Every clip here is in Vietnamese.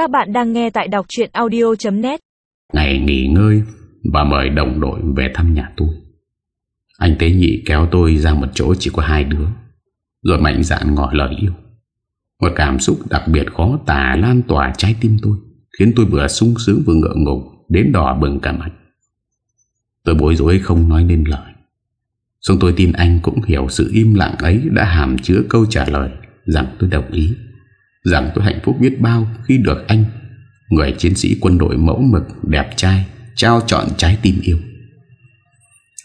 Các bạn đang nghe tại đọc chuyện audio.net Ngày nghỉ ngơi Và mời đồng đội về thăm nhà tôi. Anh Tế Nhị kéo tôi ra một chỗ chỉ có hai đứa, Rồi mạnh dạn ngỏ lời yêu. Một cảm xúc đặc biệt khó tả lan tỏa trái tim tôi, Khiến tôi vừa sung sướng vừa ngợ ngục Đến đỏ bừng cả mặt. Tôi bối rối không nói nên lời. Xong tôi tin anh cũng hiểu sự im lặng ấy Đã hàm chứa câu trả lời, Rằng tôi đồng ý. Rằng tôi hạnh phúc biết bao khi được anh, Người chiến sĩ quân đội mẫu mực, đẹp trai, Trao chọn trái tim yêu.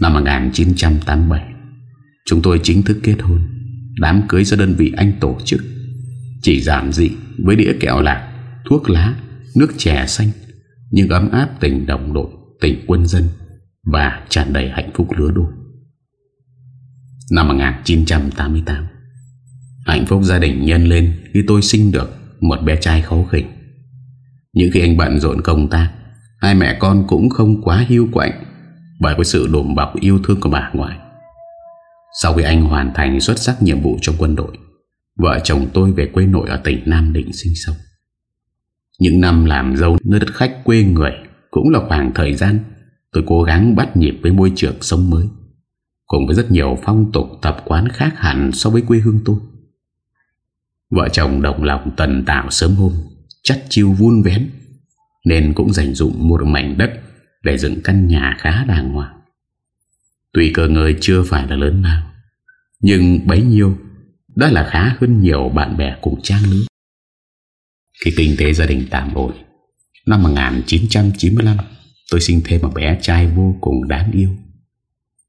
Năm 1987 Chúng tôi chính thức kết hôn. Đám cưới do đơn vị anh tổ chức Chỉ giảm dị với đĩa kẹo lạc, Thuốc lá, Nước chè xanh, Nhưng ấm áp tình đồng đội, Tình quân dân Và tràn đầy hạnh phúc lứa đôi. Năm 1988 Hạnh phúc gia đình nhân lên Khi tôi sinh được một bé trai khấu khỉnh. Những khi anh bận rộn công tác, Hai mẹ con cũng không quá hiu quạnh Bởi có sự đùm bọc yêu thương của bà ngoại. Sau khi anh hoàn thành xuất sắc nhiệm vụ trong quân đội, Vợ chồng tôi về quê nội ở tỉnh Nam Định sinh sống. Những năm làm dâu nơi đất khách quê người Cũng là khoảng thời gian Tôi cố gắng bắt nhịp với môi trường sống mới, Cùng với rất nhiều phong tục tập quán khác hẳn so với quê hương tôi. Vợ chồng đồng lòng tần tạo sớm hôm Chắt chiêu vun vén, Nên cũng dành dụng một mảnh đất Để dựng căn nhà khá đàng hoàng. Tuy cơ ngơi chưa phải là lớn nào Nhưng bấy nhiêu Đó là khá hơn nhiều bạn bè cùng trang lứa. Khi kinh tế gia đình tạm ổn, Năm 1995 Tôi sinh thêm một bé trai vô cùng đáng yêu.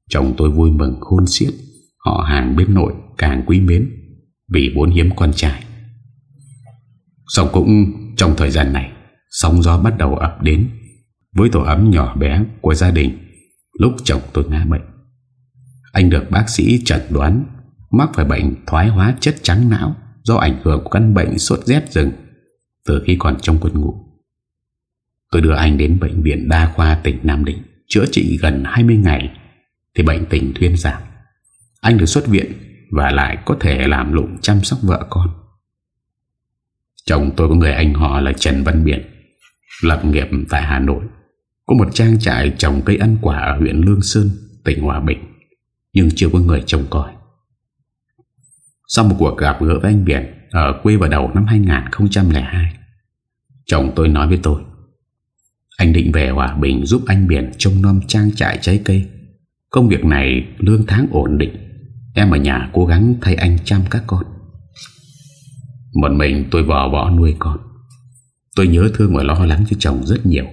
Chồng tôi vui mừng khôn xiết, Họ hàng bên nội càng quý mến. Vì bốn hiếm con trai. Xong cũng trong thời gian này, Sóng gió bắt đầu ập đến Với tổ ấm nhỏ bé của gia đình. Lúc chồng tôi ngã bệnh, Anh được bác sĩ chẩn đoán Mắc phải bệnh thoái hóa chất trắng não Do ảnh hưởng của căn bệnh sốt rét rừng Từ khi còn trong quân ngũ. Tôi đưa anh đến bệnh viện đa khoa tỉnh Nam Định Chữa trị gần 20 ngày Thì bệnh tình thuyên giảm. Anh được xuất viện và lại có thể làm lụng chăm sóc vợ con. Chồng tôi có người anh họ là Trần Văn Biển Lập nghiệp tại Hà Nội. Có một trang trại trồng cây ăn quả Ở huyện Lương Sơn, tỉnh Hòa Bình Nhưng chưa có người trông coi. Sau một cuộc gặp gỡ với anh Biển Ở quê vào đầu năm 2002 Chồng tôi nói với tôi Anh định về Hòa Bình giúp anh Biển Trông nom trang trại trái cây. Công việc này lương tháng ổn định Em ở nhà cố gắng thay anh chăm các con. Một mình tôi vò võ nuôi con. Tôi nhớ thương và lo lắng cho chồng rất nhiều.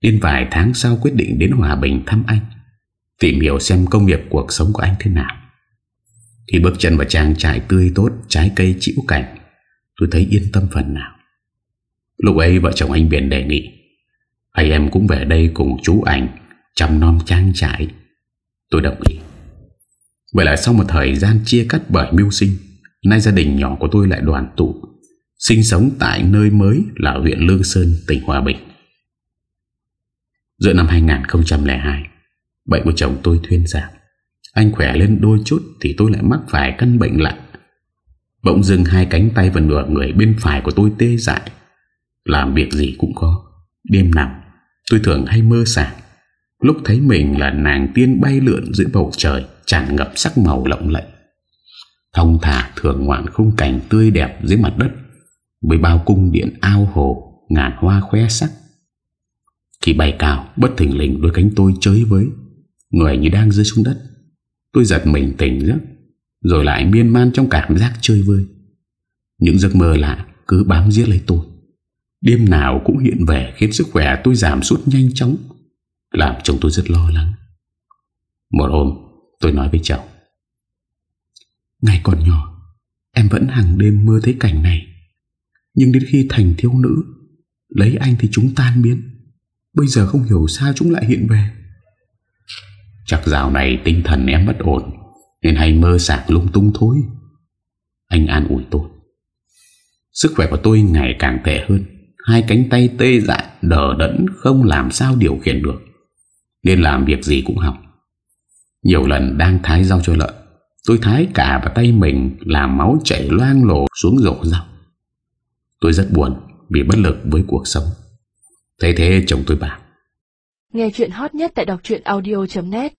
Đến vài tháng sau quyết định đến Hòa Bình thăm anh, Tìm hiểu xem công việc cuộc sống của anh thế nào. Khi bước chân vào trang trại tươi tốt, Trái cây chịu cảnh Tôi thấy yên tâm phần nào. Lúc ấy vợ chồng anh Biển đề nghị Hay em cũng về đây cùng chú ảnh Chăm nom trang trại. Tôi đồng ý. Vậy là sau một thời gian chia cắt bởi mưu sinh Nay gia đình nhỏ của tôi lại đoàn tụ Sinh sống tại nơi mới là huyện Lương Sơn, tỉnh Hòa Bình. Giữa năm 2002 Bệnh của chồng tôi thuyên giảm. Anh khỏe lên đôi chút Thì tôi lại mắc phải căn bệnh lặng Bỗng dưng hai cánh tay và nửa người bên phải của tôi tê dại. Làm việc gì cũng có Đêm nào tôi thường hay mơ sảng. Lúc thấy mình là nàng tiên bay lượn giữa bầu trời Tràn ngập sắc màu lộng lẫy. Thông thả thường ngoạn khung cảnh tươi đẹp dưới mặt đất, Với bao cung điện ao hồ Ngàn hoa khoe sắc. Khi bay cao Bất thình lình đôi cánh tôi chơi với, Người như đang rơi xuống đất. Tôi giật mình tỉnh giấc, Rồi lại miên man trong cảm giác chơi vơi. Những giấc mơ lạ Cứ bám giết lấy tôi. Đêm nào cũng hiện về Khiến sức khỏe tôi giảm sút nhanh chóng, Làm chồng tôi rất lo lắng. Một hôm tôi nói với chồng Ngày còn nhỏ, Em vẫn hàng đêm mơ thấy cảnh này. Nhưng đến khi thành thiếu nữ, Lấy anh thì chúng tan biến. Bây giờ không hiểu sao chúng lại hiện về. Chắc dạo này tinh thần em bất ổn, Nên hay mơ sạc lung tung thôi. Anh an ủi tôi. Sức khỏe của tôi ngày càng tệ hơn. Hai cánh tay tê dại, Đờ đẫn, không làm sao điều khiển được. Nên làm việc gì cũng học. Nhiều lần đang thái rau cho lợn, Tôi thái cả vào tay mình Làm máu chảy loang lổ xuống rổ rau. Tôi rất buồn vì bất lực với cuộc sống. Thế thế chồng tôi bảo. Nghe chuyện hot nhất tại đọc audio.net